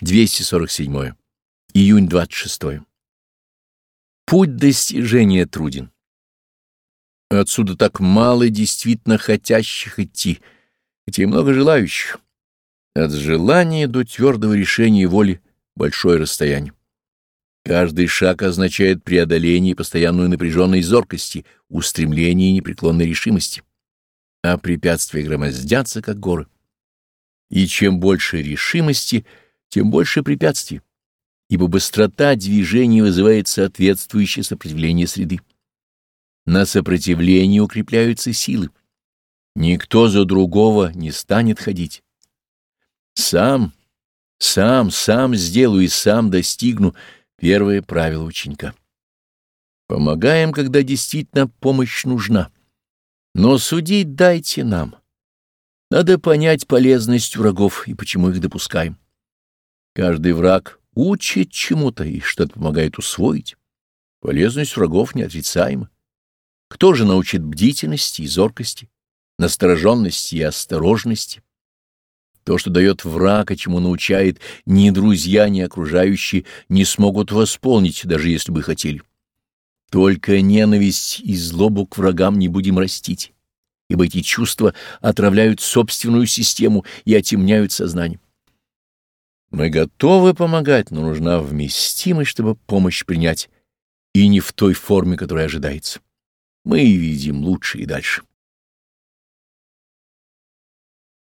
247. Июнь 26. Путь достижения труден. Отсюда так мало действительно хотящих идти, хотя и много желающих. От желания до твердого решения воли большое расстояние. Каждый шаг означает преодоление постоянной напряженной зоркости, устремления и непреклонной решимости. А препятствия громоздятся, как горы. И чем больше решимости — тем больше препятствий, ибо быстрота движения вызывает соответствующее сопротивление среды. На сопротивление укрепляются силы. Никто за другого не станет ходить. Сам, сам, сам сделаю и сам достигну первое правило ученика. Помогаем, когда действительно помощь нужна. Но судить дайте нам. Надо понять полезность врагов и почему их допускаем. Каждый враг учит чему-то и что-то помогает усвоить. Полезность врагов неотрицаема. Кто же научит бдительности и зоркости, настороженности и осторожности? То, что дает враг, а чему научает, ни друзья, ни окружающие не смогут восполнить, даже если бы хотели. Только ненависть и злобу к врагам не будем растить, ибо эти чувства отравляют собственную систему и отемняют сознание. Мы готовы помогать, но нужна вместимость, чтобы помощь принять, и не в той форме, которая ожидается. Мы видим лучше и дальше.